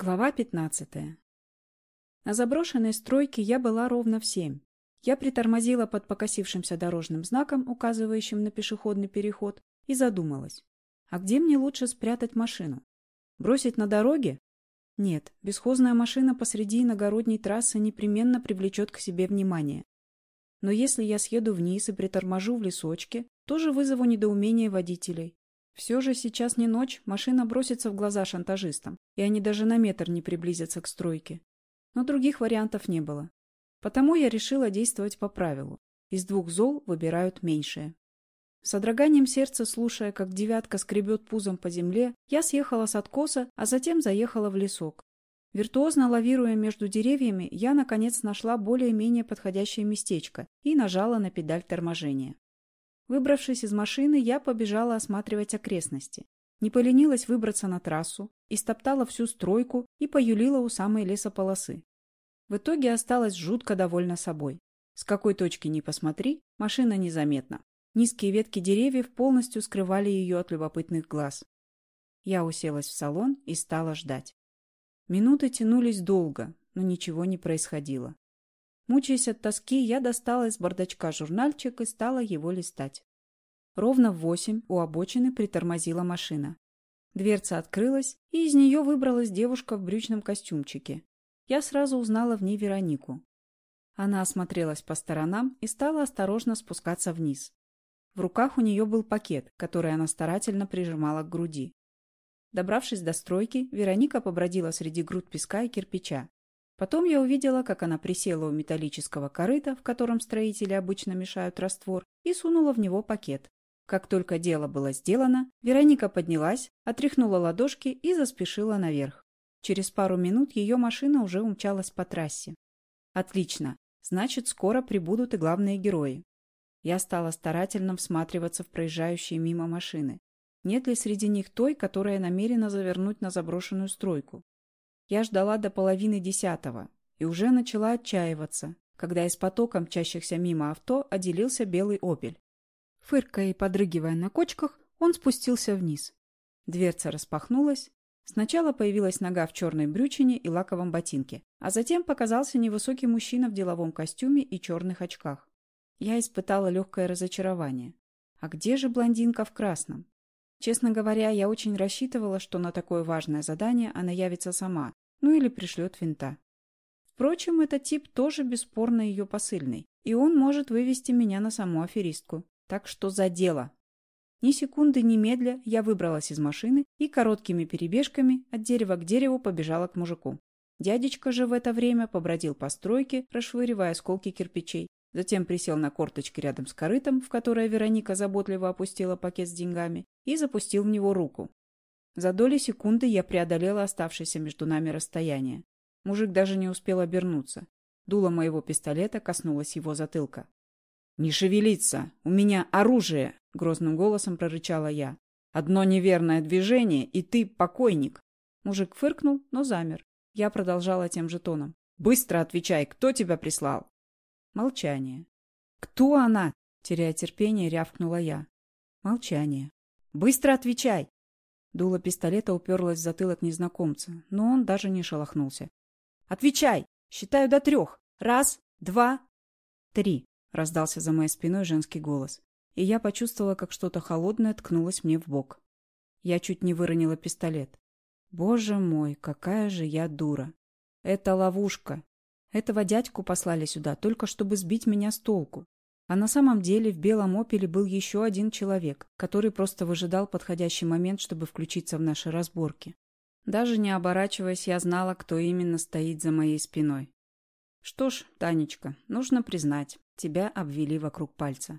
Глава 15. На заброшенной стройке я была ровно в семь. Я притормозила под покосившимся дорожным знаком, указывающим на пешеходный переход, и задумалась. А где мне лучше спрятать машину? Бросить на дороге? Нет, бесхозная машина посреди иногородней трассы непременно привлечет к себе внимание. Но если я съеду вниз и приторможу в лесочке, тоже вызову недоумение водителей. Все же сейчас не ночь, машина бросится в глаза шантажистам, и они даже на метр не приблизятся к стройке. Но других вариантов не было. Потому я решила действовать по правилу. Из двух зол выбирают меньшее. С содроганием сердца, слушая, как девятка скребет пузом по земле, я съехала с откоса, а затем заехала в лесок. Виртуозно лавируя между деревьями, я, наконец, нашла более-менее подходящее местечко и нажала на педаль торможения. Выбравшись из машины, я побежала осматривать окрестности. Не поленилась выбраться на трассу, истоптала всю стройку и поюлила у самой лесополосы. В итоге осталась жутко довольна собой. С какой точки ни посмотри, машина незаметна. Низкие ветки деревьев полностью скрывали ее от любопытных глаз. Я уселась в салон и стала ждать. Минуты тянулись долго, но ничего не происходило. Мучаясь от тоски, я достала из бардачка журнальчик и стала его листать. Ровно в восемь у обочины притормозила машина. Дверца открылась, и из нее выбралась девушка в брючном костюмчике. Я сразу узнала в ней Веронику. Она осмотрелась по сторонам и стала осторожно спускаться вниз. В руках у нее был пакет, который она старательно прижимала к груди. Добравшись до стройки, Вероника побродила среди груд песка и кирпича. Потом я увидела, как она присела у металлического корыта, в котором строители обычно мешают раствор, и сунула в него пакет. Как только дело было сделано, Вероника поднялась, отряхнула ладошки и заспешила наверх. Через пару минут ее машина уже умчалась по трассе. Отлично. Значит, скоро прибудут и главные герои. Я стала старательно всматриваться в проезжающие мимо машины. Нет ли среди них той, которая намерена завернуть на заброшенную стройку? Я ждала до половины десятого и уже начала отчаиваться, когда из потока мчащихся мимо авто отделился белый «Опель». Фыркая и подрыгивая на кочках, он спустился вниз. Дверца распахнулась. Сначала появилась нога в черной брючине и лаковом ботинке, а затем показался невысокий мужчина в деловом костюме и черных очках. Я испытала легкое разочарование. А где же блондинка в красном? Честно говоря, я очень рассчитывала, что на такое важное задание она явится сама, ну или пришлет винта. Впрочем, этот тип тоже бесспорно ее посыльный, и он может вывести меня на саму аферистку. Так что за дело. Ни секунды, ни медля я выбралась из машины и короткими перебежками от дерева к дереву побежала к мужику. Дядечка же в это время побродил по стройке, расшвыривая осколки кирпичей, Затем присел на корточки рядом с корытом, в которое Вероника заботливо опустила пакет с деньгами, и запустил в него руку. За доли секунды я преодолела оставшееся между нами расстояние. Мужик даже не успел обернуться. Дуло моего пистолета коснулось его затылка. «Не шевелиться! У меня оружие!» — грозным голосом прорычала я. «Одно неверное движение, и ты покойник!» Мужик фыркнул, но замер. Я продолжала тем же тоном. «Быстро отвечай, кто тебя прислал?» Молчание. «Кто она?» — теряя терпение, рявкнула я. Молчание. «Быстро отвечай!» Дуло пистолета уперлось в затылок незнакомца, но он даже не шелохнулся. «Отвечай! Считаю до трех! Раз, два, три!» — раздался за моей спиной женский голос, и я почувствовала, как что-то холодное ткнулось мне в бок. Я чуть не выронила пистолет. «Боже мой, какая же я дура! Это ловушка! Этого дядьку послали сюда только чтобы сбить меня с толку. А на самом деле в белом опеле был еще один человек, который просто выжидал подходящий момент, чтобы включиться в наши разборки. Даже не оборачиваясь, я знала, кто именно стоит за моей спиной. Что ж, Танечка, нужно признать, тебя обвели вокруг пальца.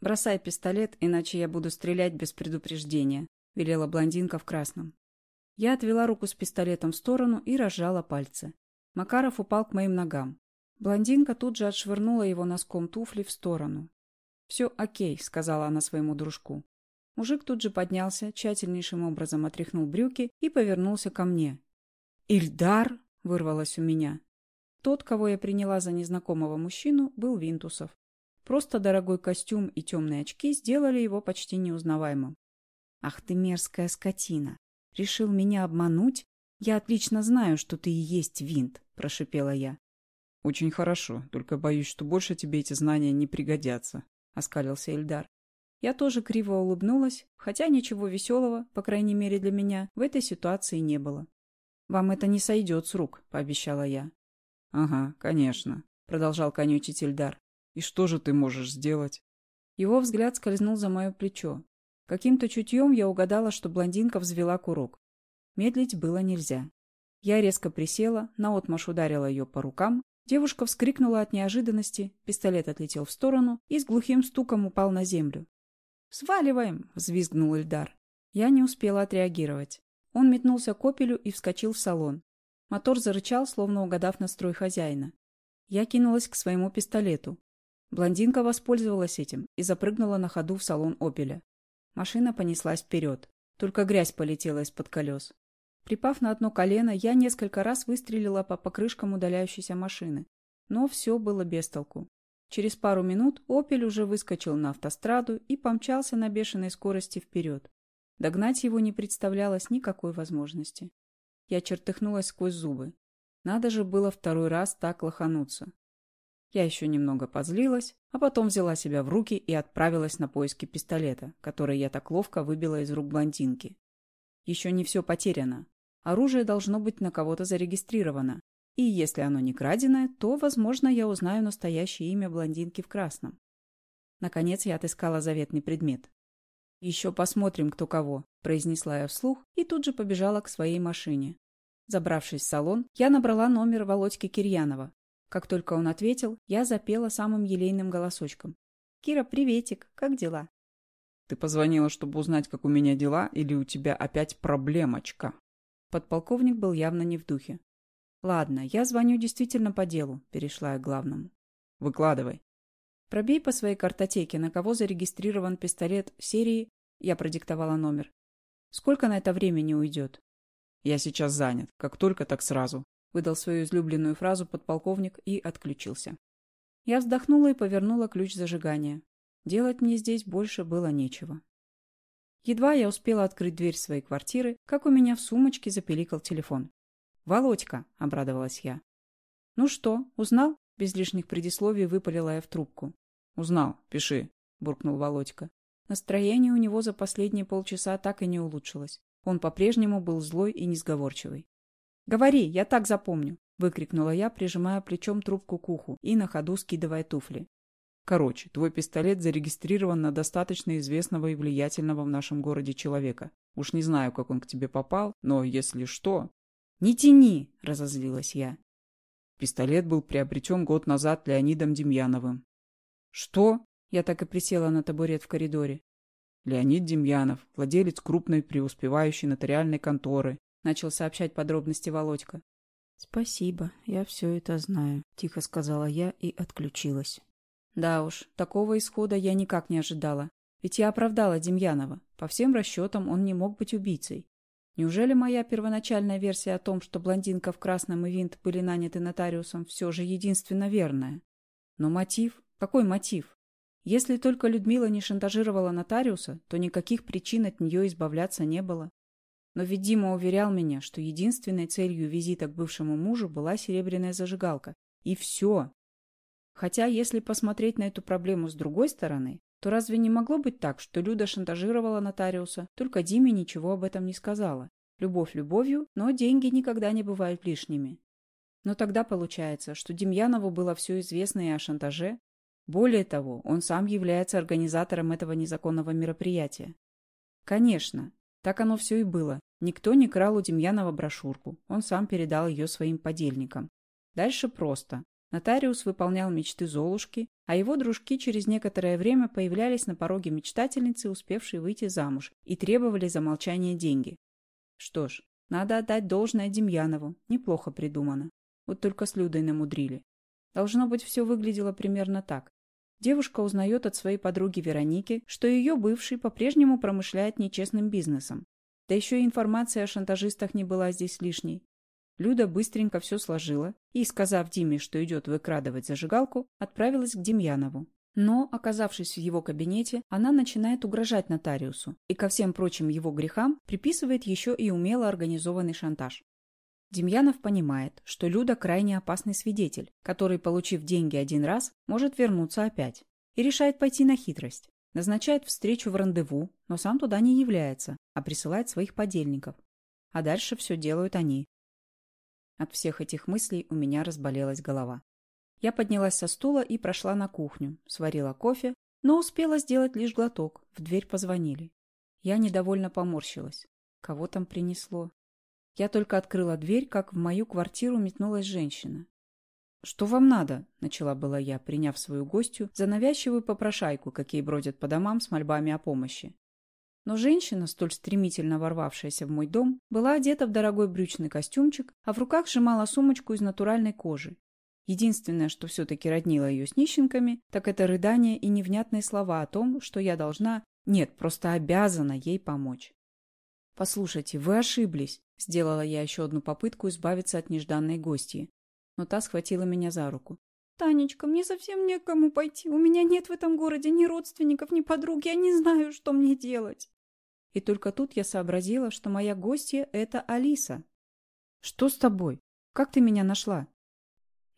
«Бросай пистолет, иначе я буду стрелять без предупреждения», — велела блондинка в красном. Я отвела руку с пистолетом в сторону и разжала пальцы. Макаров упал к моим ногам. Блондинка тут же отшвырнула его носком туфли в сторону. «Все окей», — сказала она своему дружку. Мужик тут же поднялся, тщательнейшим образом отряхнул брюки и повернулся ко мне. «Ильдар?» — вырвалось у меня. Тот, кого я приняла за незнакомого мужчину, был Винтусов. Просто дорогой костюм и темные очки сделали его почти неузнаваемым. «Ах ты мерзкая скотина! Решил меня обмануть? «Я отлично знаю, что ты и есть винт», – прошипела я. «Очень хорошо, только боюсь, что больше тебе эти знания не пригодятся», – оскалился Эльдар. Я тоже криво улыбнулась, хотя ничего веселого, по крайней мере для меня, в этой ситуации не было. «Вам это не сойдет с рук», – пообещала я. «Ага, конечно», – продолжал конючить Эльдар. «И что же ты можешь сделать?» Его взгляд скользнул за мое плечо. Каким-то чутьем я угадала, что блондинка взвела курок. Медлить было нельзя. Я резко присела, наотмашь ударила ее по рукам. Девушка вскрикнула от неожиданности, пистолет отлетел в сторону и с глухим стуком упал на землю. «Сваливаем!» — взвизгнул Эльдар. Я не успела отреагировать. Он метнулся к опелю и вскочил в салон. Мотор зарычал, словно угадав настрой хозяина. Я кинулась к своему пистолету. Блондинка воспользовалась этим и запрыгнула на ходу в салон «Опеля». Машина понеслась вперед. Только грязь полетела из-под колес. Припав на одно колено, я несколько раз выстрелила по покрышкам удаляющейся машины. Но все было без толку. Через пару минут «Опель» уже выскочил на автостраду и помчался на бешеной скорости вперед. Догнать его не представлялось никакой возможности. Я чертыхнулась сквозь зубы. Надо же было второй раз так лохануться. Я еще немного позлилась, а потом взяла себя в руки и отправилась на поиски пистолета, который я так ловко выбила из рук блондинки. Еще не все потеряно. Оружие должно быть на кого-то зарегистрировано. И если оно не краденое, то, возможно, я узнаю настоящее имя блондинки в красном. Наконец я отыскала заветный предмет. «Еще посмотрим, кто кого», – произнесла я вслух и тут же побежала к своей машине. Забравшись в салон, я набрала номер Володьки Кирьянова, как только он ответил, я запела самым елейным голосочком. «Кира, приветик, как дела?» «Ты позвонила, чтобы узнать, как у меня дела, или у тебя опять проблемочка?» Подполковник был явно не в духе. «Ладно, я звоню действительно по делу», — перешла я к главному. «Выкладывай». «Пробей по своей картотеке, на кого зарегистрирован пистолет серии...» Я продиктовала номер. «Сколько на это времени уйдет?» «Я сейчас занят. Как только, так сразу выдал свою излюбленную фразу подполковник и отключился. Я вздохнула и повернула ключ зажигания. Делать мне здесь больше было нечего. Едва я успела открыть дверь своей квартиры, как у меня в сумочке запеликал телефон. «Володька!» — обрадовалась я. «Ну что, узнал?» — без лишних предисловий выпалила я в трубку. «Узнал. Пиши», — буркнул Володька. Настроение у него за последние полчаса так и не улучшилось. Он по-прежнему был злой и несговорчивый. «Говори, я так запомню!» – выкрикнула я, прижимая плечом трубку к уху и на ходу скидывая туфли. «Короче, твой пистолет зарегистрирован на достаточно известного и влиятельного в нашем городе человека. Уж не знаю, как он к тебе попал, но если что...» «Не тяни!» – разозлилась я. Пистолет был приобретен год назад Леонидом Демьяновым. «Что?» – я так и присела на табурет в коридоре. Леонид Демьянов, владелец крупной преуспевающей нотариальной конторы, начал сообщать подробности Володька. «Спасибо, я все это знаю», — тихо сказала я и отключилась. Да уж, такого исхода я никак не ожидала. Ведь я оправдала Демьянова. По всем расчетам он не мог быть убийцей. Неужели моя первоначальная версия о том, что блондинка в красном и винт были наняты нотариусом, все же единственно верная? Но мотив? Какой мотив? Если только Людмила не шантажировала нотариуса, то никаких причин от нее избавляться не было. Но ведь Дима уверял меня, что единственной целью визита к бывшему мужу была серебряная зажигалка. И все. Хотя, если посмотреть на эту проблему с другой стороны, то разве не могло быть так, что Люда шантажировала нотариуса, только Диме ничего об этом не сказала? Любовь любовью, но деньги никогда не бывают лишними. Но тогда получается, что Демьянову было все известно и о шантаже. Более того, он сам является организатором этого незаконного мероприятия. Конечно, так оно все и было. Никто не крал у Демьянова брошюрку. Он сам передал ее своим подельникам. Дальше просто. Нотариус выполнял мечты Золушки, а его дружки через некоторое время появлялись на пороге мечтательницы, успевшей выйти замуж, и требовали за молчание деньги. Что ж, надо отдать должное Демьянову. Неплохо придумано. Вот только с Людой намудрили. Должно быть, все выглядело примерно так. Девушка узнает от своей подруги Вероники, что ее бывший по-прежнему промышляет нечестным бизнесом. Да еще и информация о шантажистах не была здесь лишней. Люда быстренько все сложила и, сказав Диме, что идет выкрадывать зажигалку, отправилась к Демьянову. Но, оказавшись в его кабинете, она начинает угрожать нотариусу и ко всем прочим его грехам приписывает еще и умело организованный шантаж. Демьянов понимает, что Люда крайне опасный свидетель, который, получив деньги один раз, может вернуться опять. И решает пойти на хитрость. Назначает встречу в рандеву, но сам туда не является, а присылает своих подельников. А дальше все делают они. От всех этих мыслей у меня разболелась голова. Я поднялась со стула и прошла на кухню, сварила кофе, но успела сделать лишь глоток. В дверь позвонили. Я недовольно поморщилась. Кого там принесло? Я только открыла дверь, как в мою квартиру метнулась женщина. «Что вам надо?» – начала была я, приняв свою гостью за навязчивую попрошайку, какие бродят по домам с мольбами о помощи. Но женщина, столь стремительно ворвавшаяся в мой дом, была одета в дорогой брючный костюмчик, а в руках сжимала сумочку из натуральной кожи. Единственное, что все-таки роднило ее с нищенками, так это рыдания и невнятные слова о том, что я должна, нет, просто обязана ей помочь. «Послушайте, вы ошиблись», — сделала я еще одну попытку избавиться от нежданной гостьи. Но та схватила меня за руку. «Танечка, мне совсем некому пойти. У меня нет в этом городе ни родственников, ни подруг. Я не знаю, что мне делать». И только тут я сообразила, что моя гостья — это Алиса. «Что с тобой? Как ты меня нашла?»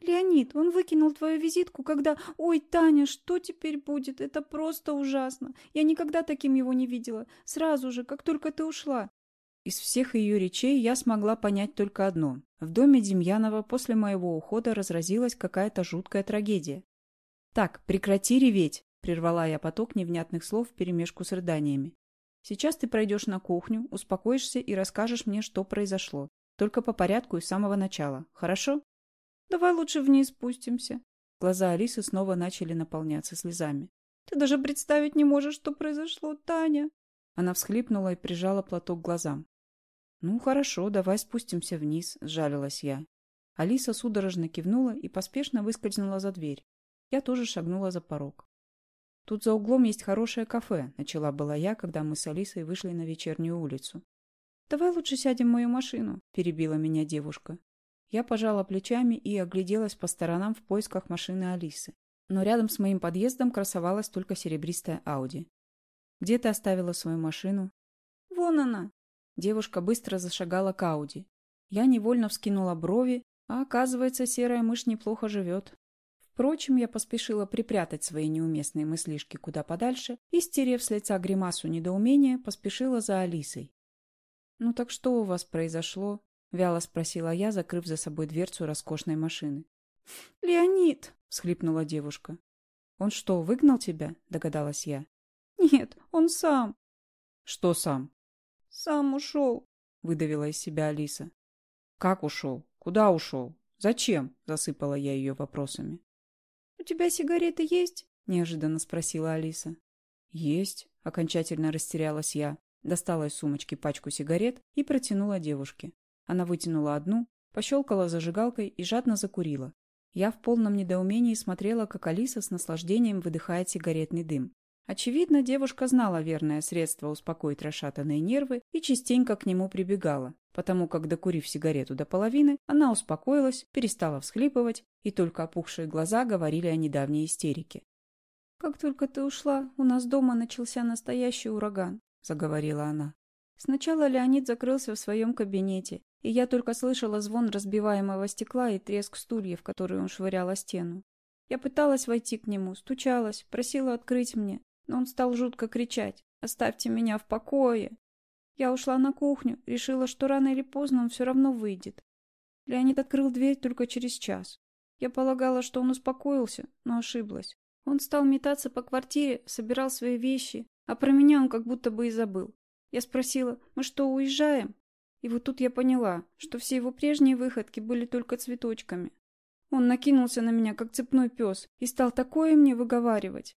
«Леонид, он выкинул твою визитку, когда... Ой, Таня, что теперь будет? Это просто ужасно. Я никогда таким его не видела. Сразу же, как только ты ушла». Из всех ее речей я смогла понять только одно. В доме Демьянова после моего ухода разразилась какая-то жуткая трагедия. «Так, прекрати реветь!» – прервала я поток невнятных слов вперемешку с рыданиями. «Сейчас ты пройдешь на кухню, успокоишься и расскажешь мне, что произошло. Только по порядку и с самого начала. Хорошо?» Давай лучше вниз спустимся. Глаза Алисы снова начали наполняться слезами. Ты даже представить не можешь, что произошло, Таня. Она всхлипнула и прижала платок к глазам. «Ну, хорошо, давай спустимся вниз», — сжалилась я. Алиса судорожно кивнула и поспешно выскользнула за дверь. Я тоже шагнула за порог. «Тут за углом есть хорошее кафе», — начала была я, когда мы с Алисой вышли на вечернюю улицу. «Давай лучше сядем в мою машину», — перебила меня девушка. Я пожала плечами и огляделась по сторонам в поисках машины Алисы. Но рядом с моим подъездом красовалась только серебристая Ауди. «Где ты оставила свою машину?» «Вон она!» Девушка быстро зашагала к Ауди. Я невольно вскинула брови, а оказывается, серая мышь неплохо живет. Впрочем, я поспешила припрятать свои неуместные мыслишки куда подальше и, стерев с лица гримасу недоумения, поспешила за Алисой. «Ну так что у вас произошло?» — вяло спросила я, закрыв за собой дверцу роскошной машины. «Леонид!» — всхлипнула девушка. «Он что, выгнал тебя?» — догадалась я. «Нет, он сам». «Что сам?» «Сам ушел», — выдавила из себя Алиса. «Как ушел? Куда ушел? Зачем?» — засыпала я ее вопросами. «У тебя сигареты есть?» — неожиданно спросила Алиса. «Есть», — окончательно растерялась я, достала из сумочки пачку сигарет и протянула девушке. Она вытянула одну, пощелкала зажигалкой и жадно закурила. Я в полном недоумении смотрела, как Алиса с наслаждением выдыхает сигаретный дым. Очевидно, девушка знала верное средство успокоить расшатанные нервы и частенько к нему прибегала, потому как, докурив сигарету до половины, она успокоилась, перестала всхлипывать, и только опухшие глаза говорили о недавней истерике. «Как только ты ушла, у нас дома начался настоящий ураган», — заговорила она. Сначала Леонид закрылся в своем кабинете, и я только слышала звон разбиваемого стекла и треск стульев, которые он швырял о стену. Я пыталась войти к нему, стучалась, просила открыть мне, но он стал жутко кричать «Оставьте меня в покое!». Я ушла на кухню, решила, что рано или поздно он все равно выйдет. Леонид открыл дверь только через час. Я полагала, что он успокоился, но ошиблась. Он стал метаться по квартире, собирал свои вещи, а про меня он как будто бы и забыл. Я спросила, мы что, уезжаем? И вот тут я поняла, что все его прежние выходки были только цветочками. Он накинулся на меня, как цепной пес, и стал такое мне выговаривать.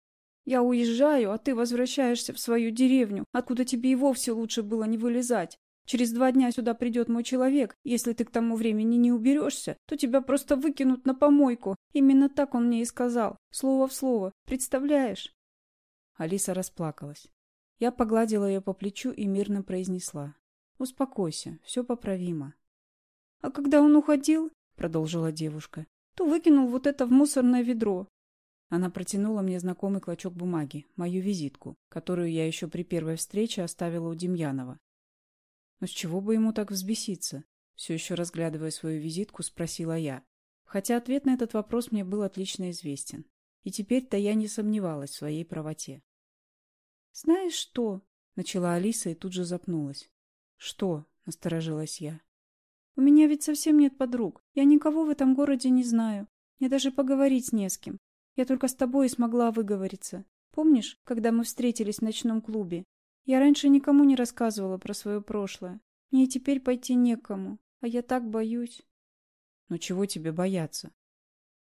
Я уезжаю, а ты возвращаешься в свою деревню, откуда тебе и вовсе лучше было не вылезать. Через два дня сюда придет мой человек. Если ты к тому времени не уберешься, то тебя просто выкинут на помойку. Именно так он мне и сказал. Слово в слово. Представляешь? Алиса расплакалась. Я погладила ее по плечу и мирно произнесла. «Успокойся, все поправимо». «А когда он уходил, — продолжила девушка, — то выкинул вот это в мусорное ведро». Она протянула мне знакомый клочок бумаги, мою визитку, которую я еще при первой встрече оставила у Демьянова. Но с чего бы ему так взбеситься? Все еще разглядывая свою визитку, спросила я. Хотя ответ на этот вопрос мне был отлично известен. И теперь-то я не сомневалась в своей правоте. «Знаешь что?» — начала Алиса и тут же запнулась. «Что?» — насторожилась я. «У меня ведь совсем нет подруг. Я никого в этом городе не знаю. Мне даже поговорить не с кем. Я только с тобой и смогла выговориться. Помнишь, когда мы встретились в ночном клубе? Я раньше никому не рассказывала про свое прошлое. Мне и теперь пойти некому. А я так боюсь. Но чего тебе бояться?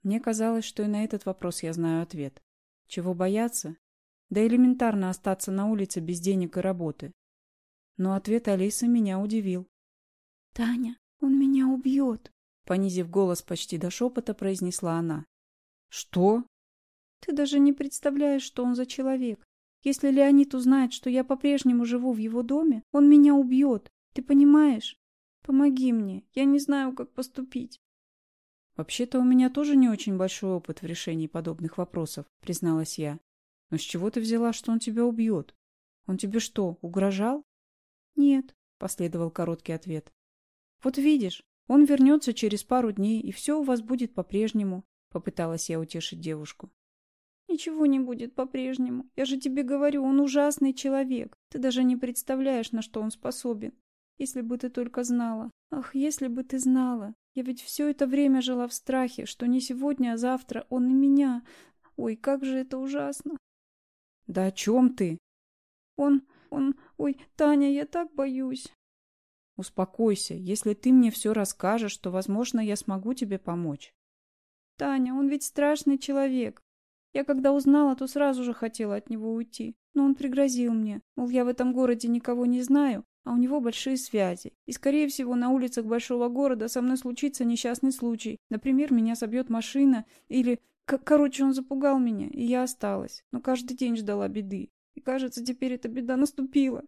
Мне казалось, что и на этот вопрос я знаю ответ. Чего бояться? Да элементарно остаться на улице без денег и работы. Но ответ Алисы меня удивил. «Таня, он меня убьет!» Понизив голос почти до шепота, произнесла она. «Что?» «Ты даже не представляешь, что он за человек. Если Леонид узнает, что я по-прежнему живу в его доме, он меня убьет. Ты понимаешь? Помоги мне. Я не знаю, как поступить». «Вообще-то у меня тоже не очень большой опыт в решении подобных вопросов», призналась я. «Но с чего ты взяла, что он тебя убьет? Он тебе что, угрожал?» «Нет», — последовал короткий ответ. «Вот видишь, он вернется через пару дней, и все у вас будет по-прежнему», — попыталась я утешить девушку. «Ничего не будет по-прежнему. Я же тебе говорю, он ужасный человек. Ты даже не представляешь, на что он способен. Если бы ты только знала. Ах, если бы ты знала. Я ведь все это время жила в страхе, что не сегодня, а завтра он и меня. Ой, как же это ужасно!» «Да о чем ты?» «Он... он... Ой, Таня, я так боюсь!» Успокойся. Если ты мне все расскажешь, то, возможно, я смогу тебе помочь. Таня, он ведь страшный человек. Я когда узнала, то сразу же хотела от него уйти. Но он пригрозил мне, мол, я в этом городе никого не знаю, а у него большие связи. И, скорее всего, на улицах большого города со мной случится несчастный случай. Например, меня собьет машина или... Короче, он запугал меня, и я осталась. Но каждый день ждала беды. И, кажется, теперь эта беда наступила.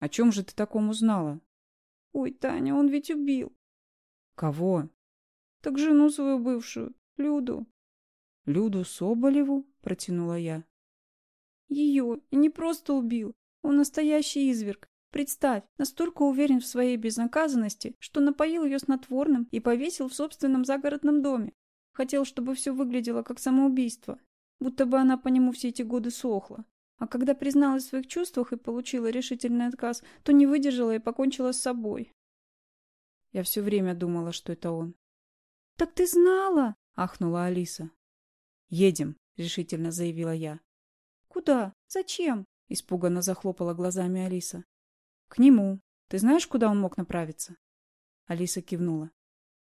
О чем же ты таком узнала? Ой, Таня, он ведь убил. Кого? Так жену свою бывшую, Люду. Люду Соболеву? Протянула я. Ее. Не просто убил. Он настоящий изверг. Представь, настолько уверен в своей безнаказанности, что напоил ее снотворным и повесил в собственном загородном доме. Хотел, чтобы все выглядело как самоубийство. Будто бы она по нему все эти годы сохла. А когда призналась в своих чувствах и получила решительный отказ, то не выдержала и покончила с собой. Я все время думала, что это он. «Так ты знала?» — ахнула Алиса. «Едем», — решительно заявила я. «Куда? Зачем?» — испуганно захлопала глазами Алиса. «К нему. Ты знаешь, куда он мог направиться?» Алиса кивнула.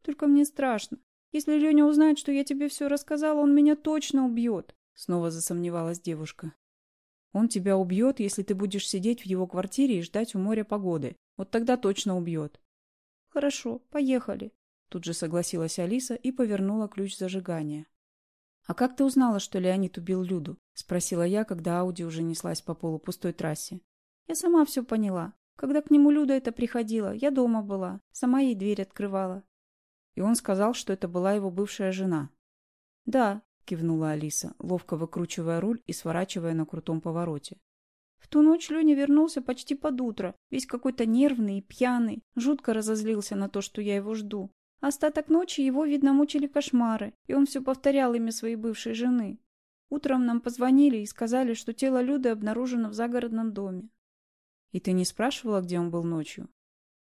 «Только мне страшно. Если Леня узнает, что я тебе все рассказала, он меня точно убьет», — снова засомневалась девушка. Он тебя убьет, если ты будешь сидеть в его квартире и ждать у моря погоды. Вот тогда точно убьет. Хорошо, поехали. Тут же согласилась Алиса и повернула ключ зажигания. «А как ты узнала, что Леонид убил Люду?» – спросила я, когда Ауди уже неслась по полупустой трассе. «Я сама все поняла. Когда к нему Люда это приходила, я дома была. Сама ей дверь открывала». И он сказал, что это была его бывшая жена. «Да, — кивнула Алиса, ловко выкручивая руль и сворачивая на крутом повороте. В ту ночь Леня вернулся почти под утро, весь какой-то нервный и пьяный, жутко разозлился на то, что я его жду. Остаток ночи его, видно, мучили кошмары, и он все повторял имя своей бывшей жены. Утром нам позвонили и сказали, что тело Люды обнаружено в загородном доме. «И ты не спрашивала, где он был ночью?»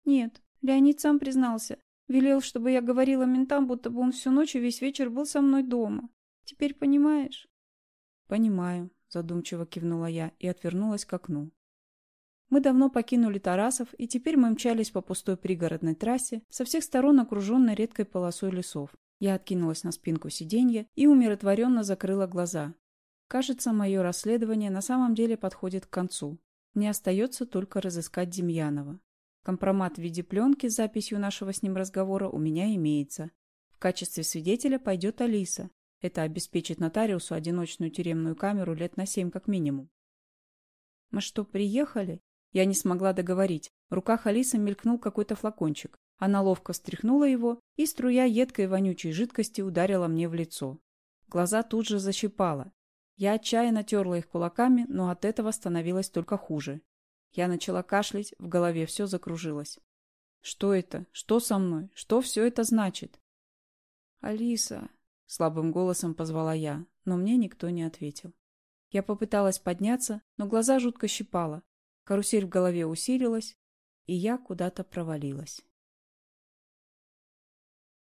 «Нет, Леонид сам признался. Велел, чтобы я говорила ментам, будто бы он всю ночь и весь вечер был со мной дома. Теперь понимаешь? Понимаю, задумчиво кивнула я и отвернулась к окну. Мы давно покинули Тарасов, и теперь мы мчались по пустой пригородной трассе, со всех сторон окруженной редкой полосой лесов. Я откинулась на спинку сиденья и умиротворенно закрыла глаза. Кажется, мое расследование на самом деле подходит к концу. Мне остается только разыскать Демьянова. Компромат в виде пленки с записью нашего с ним разговора у меня имеется. В качестве свидетеля пойдет Алиса, это обеспечит нотариусу одиночную тюремную камеру лет на семь как минимум. «Мы что, приехали?» Я не смогла договорить. В руках Алисы мелькнул какой-то флакончик. Она ловко встряхнула его, и струя едкой вонючей жидкости ударила мне в лицо. Глаза тут же защипала. Я отчаянно терла их кулаками, но от этого становилось только хуже. Я начала кашлять, в голове все закружилось. Что это? Что со мной? Что все это значит? «Алиса!» — слабым голосом позвала я, но мне никто не ответил. Я попыталась подняться, но глаза жутко щипало. Карусель в голове усилилась, и я куда-то провалилась.